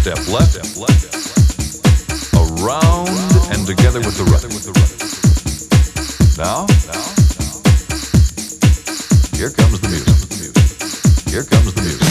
step left, around and together with the right. Now, here comes the music. Here comes the music.